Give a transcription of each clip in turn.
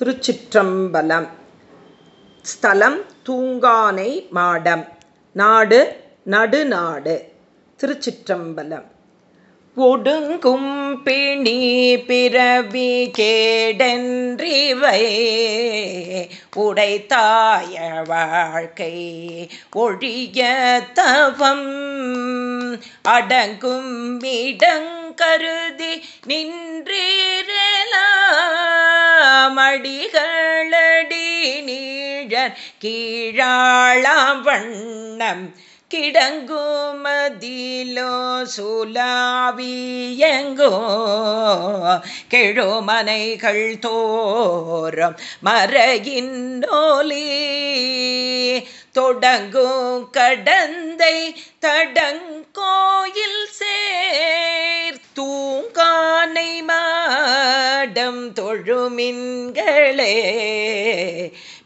திருச்சிற்றம்பலம். ஸ்தலம் தூங்கானை மாடம். நாடு நடுநாடு. திருச்சிற்றம்பலம். ஒடுங்கும் பிணி பிறவி கேடன்றிவை. உடைத்தாய வாழ்க்கை ஒழிய தவம். அடங்கும் கருதி நின்றீரலாமடிகளடி நீழர் கீழாளாம் வண்ணம் கிடங்குமதிலோ சுலாவியங்கோ. கெழுமனைகள் தோறும் மறையின் நோலி தொடங்கும் கடந்தை தடங்கோயில் சே மாடம் தொழுமின்களே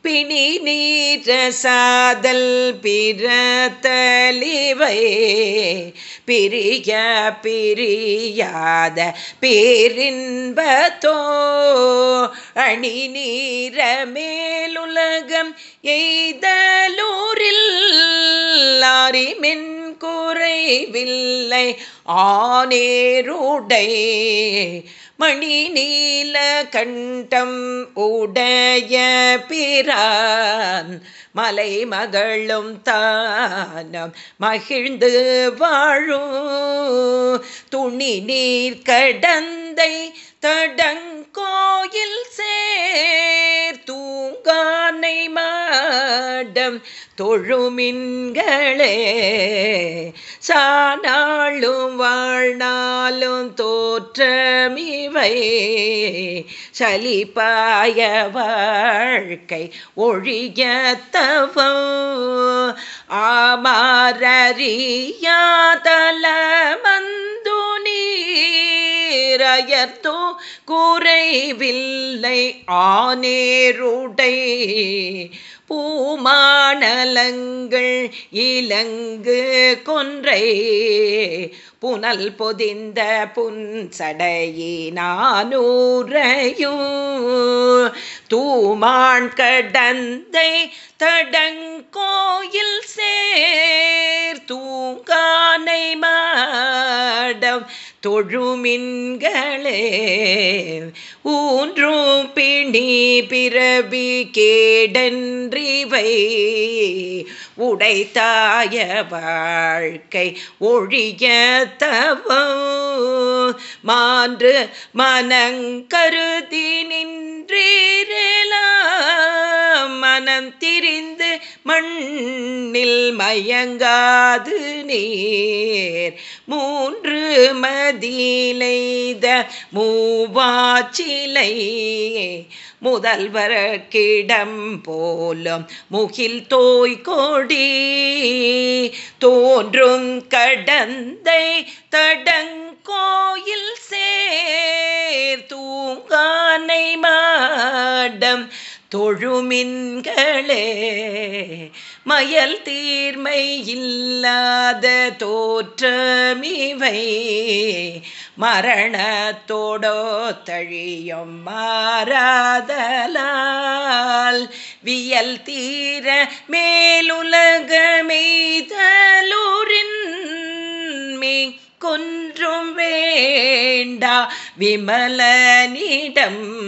பிணி நீர சாதல் பிறத்தலிவை பிரிய பிரியாத பேரின்பத்தோ. அணி நீர மேலுலகம் எய்தலூரில் லாரிமின் குறைவில்லை. ஆனேருடை மணி நீல கண்டம் உடைய பிரான் மலை மகளும் தானம் மகிழ்ந்து வாழும். துணி நீர் கடந்தை தடங்க கோயில் சேர் தூங்கானை மாடம் தொழுமின்களே. சானாளும் வாழ்நாளும் தோற்றமிவை. சலிப்பாய வாழ்க்கை ஒழியத்தவோ தவம் ஆமாரறியாதல திரையர்த்தோ கூரைவில்லை ஆனேருடை. பூமானலங்கள் இலங்கு கொன்றை. புனல் பொதிந்த புன்சடையினானூரையும் தூமான் கடந்தை தடங்கோயில் சேர். தூங்கானை மாடம் தொழுமின்களே. ஊன்றும் பிணி பிறவி கேடன்றிவை. உடைத்தாய வாழ்க்கை ஒழிய தவோ. மான்று மனங்கருதி நின்றீரலாம். மனம் திரிந்து மண்ணில் மயங்காது நீர். மூன்று மதிலைத மூவாச்சிலை முதல்வர்கிடம் போலும் முகில் தோய் கொடி தோன்றும் கடந்தை தடங்கோயில் சேர் தூங்கானை மாடம் தொழுமின்களே மயல் தீர்மை இல்லாத தோற்றமிவை மரணத்தோடோ தழியும் மாறாதலால் வியல் தீர மேலுலகமெய்தலூரின் மீ கொன்றும் வேண்டா விமலனிடம்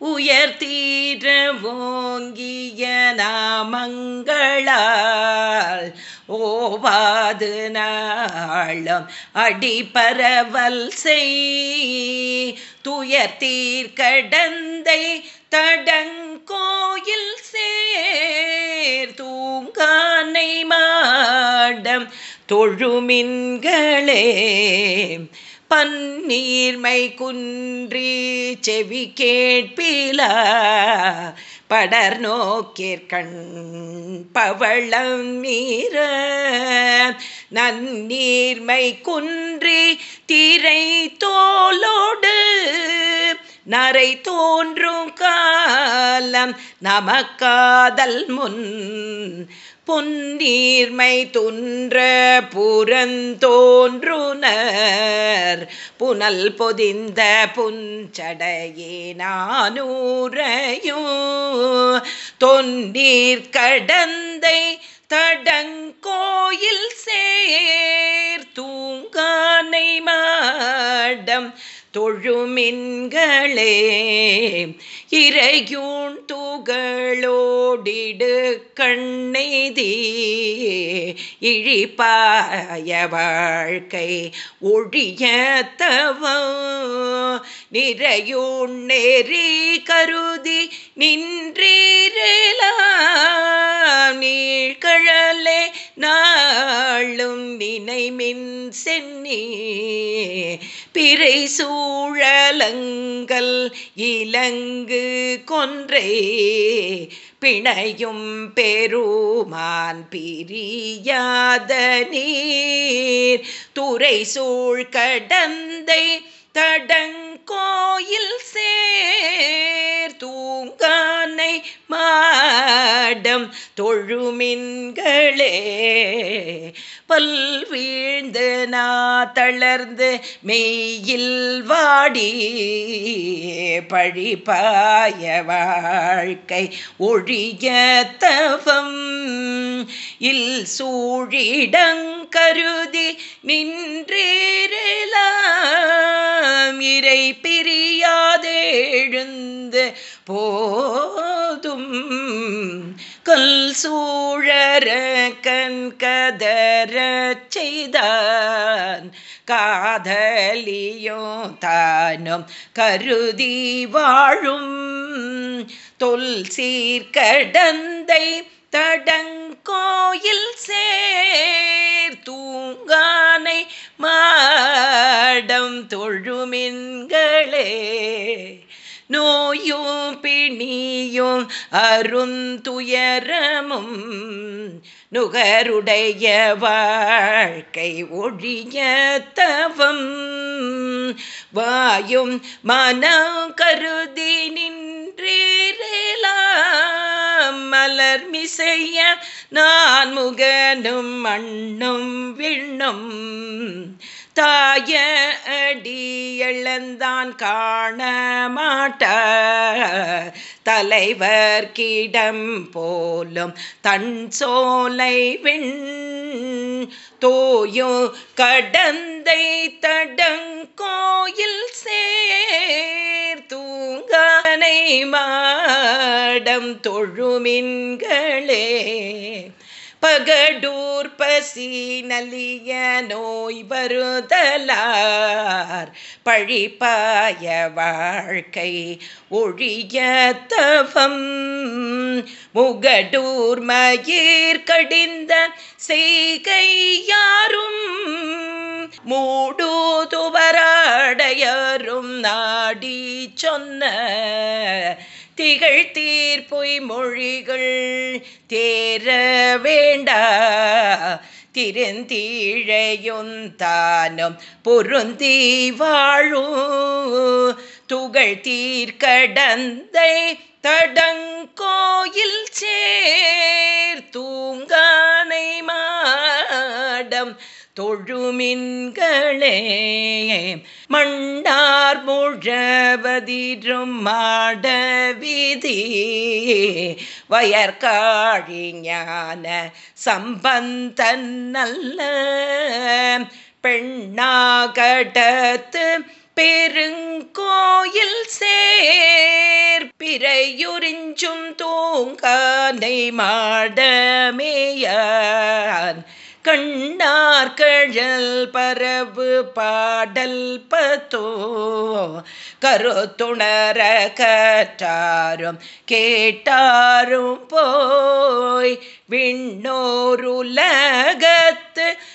உயர்த்தீர ஓங்கிய நாமங்களால் ஓவாது நாளம் அடிபரவல் செய். துயர்த்தீர் கடந்தை தடங்கோயில் சேர். தூங்கானை மாடம் தொழுமின்களே. பன்னீர்மை குன்றி செவி கேட்பில படர் நோக்கிற்கண் பவளம் நீர நன்னீர்மை குன்றி திரை தோலோடு நரை தோன்றும் காலம் நமக்காதல் முன் பொன்னீர்மை துன்ற புறந்தோன்றுனர். புனல் பொதிந்த புஞ்சடையே நானூரையும் தொன்னீர் கடந்தை தடங்கோயில் சேர். தூங்கானை மாடம் தொழுமின்களே இறையூன் தூகளோடிடு கண்ணெய்தி இழிப்பாய வாழ்க்கை ஒழியத்தவோ. நிறையூன் நெறி கருதி நின்றீரலாம் நீழ்கழலே நாளும் நினைமின் சென்னி பிறை சூழலங்கள் இலங்கு கொன்றை பிணையும் பெருமான் பிரியாத நீர். துறை சூழ் கடந்தை தடங்கோயில் சேர் தூங்கானை மாடம் தொழுமின்களே பல் வீழ்ந்து நா தளர்ந்து மெய்யில் வாடி. பழிபாய வாழ்க்கை ஒழிய தவம். இல் சூழிடங்கருதி நின்றேரலாம் இறை பிரியாதெழுந்து போதும். கல் சூழற கண் கதற செய்தான். காதலியோ தானும் கருதி வாழும் தொல் சீர்கடந்தை தடங்கோயில் சேர். தூங்கானை மாடம் தொழுமின்களே. நோயும் பிணியும் அருந்துயரமும் நுகருடைய வாழ்க்கை ஒழிய தவம். வாயும் மனம் கருதி நின்றேரலாம். மலர் மிசைய நான் முகனும் மண்ணும் விண்ணும் தாய அடி இழந்தான் காண மாட்ட. தலைவர் கிடம் போலும் தன் சோலை விண் தோயோ கடந்தை தடங்கோயில் சேர் தூங்கானை மாடம் தொழுமின்களே. பகடூர் பசி நலிய நோய் வருதலார். பழிப்பாய வாழ்க்கை ஒழிய தவம். முகடூர் மயிர் கடிந்த செய்கை யாரும். மூடூதுவராடையரும் நாடி சொன்ன திகழ் தீர்ப்பொய் மொழிகள் தேர வேண்டா திருந்தீழையொந்தானும் பொருந்தி வாழும் துகள் தீர்க்கடந்தை தடங்கோயில் சேர். தூங்கானை மாடம் தொழுமின்களே. மண்டார் முழவதிரும் மாட விதி. வயற்காழி ஞான சம்பந்தன் நல்ல. பெண்ணாகடத்து பெருங்கோயில் சேர். பிறையுறிஞ்சும் தூங்கானை மாடமேயான் கண்ணா கழல் பரவு பாடல் பத்தோ கருத்துணர கற்றாரும் கேட்டாரும் போய் விண்ணோருலகத்து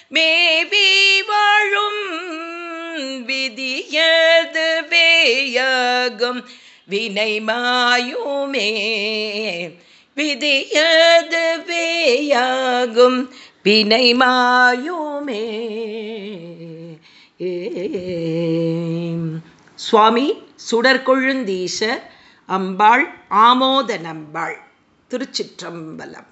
மேவி வாழும் விதியது வேயாகும் வினைமாயுமே விதியது வேயாகும் வினை மாயோமே. சுவாமி சுடற்கொழுந்தீசர் அம்பாள் ஆமோத நம்பாள் திருச்சிற்றம்பலம்.